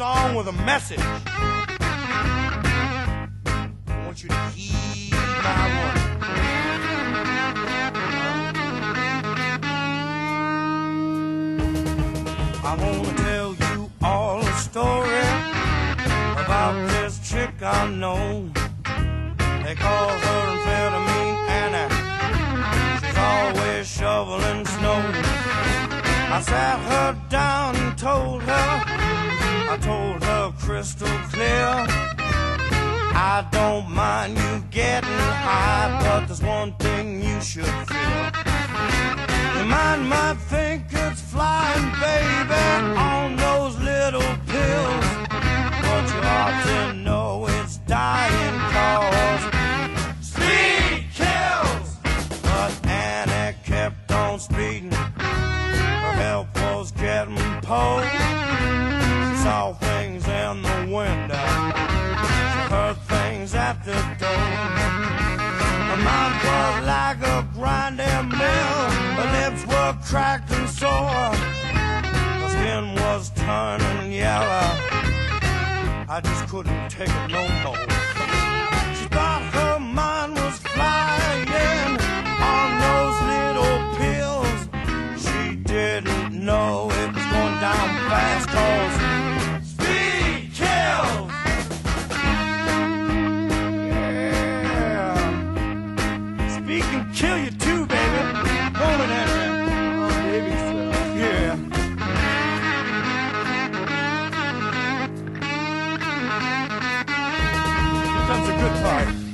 song with a message. I want you to heed my warning. I want to tell you all a story about this chick I know. They call her amphetamine Annie. She's always shoveling snow. I sat her down and told her, told her crystal clear. I don't mind you getting high, but there's one thing you should feel. Your mind might think it's flying, baby, on those little pills. But you ought to know it's dying cause speed kills. But Annie kept on speeding. Her help was getting pulled. She saw the door. Her mind was like a grinding mill. Her lips were cracked and sore. Her skin was turning yellow. I just couldn't take it no more. That's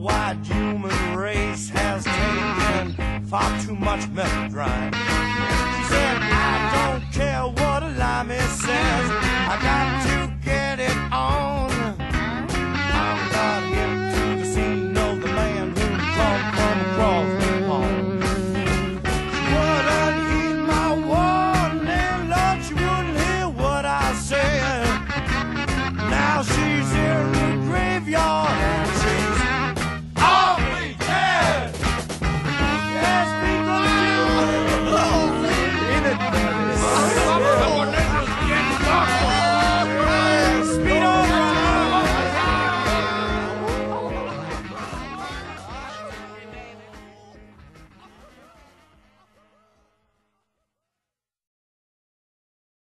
wide human race has taken far too much melodrama.